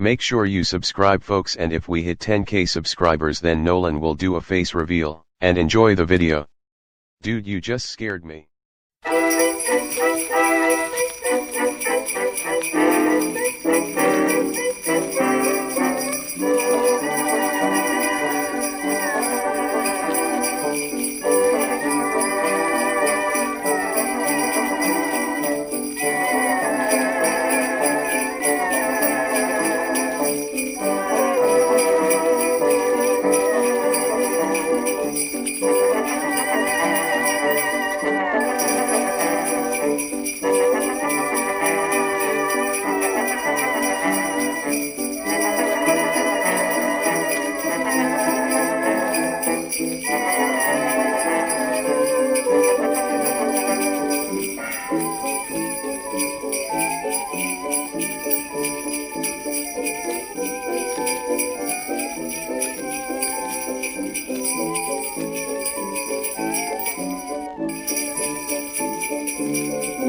Make sure you subscribe folks and if we hit 10k subscribers then Nolan will do a face reveal, and enjoy the video. Dude you just scared me.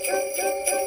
thank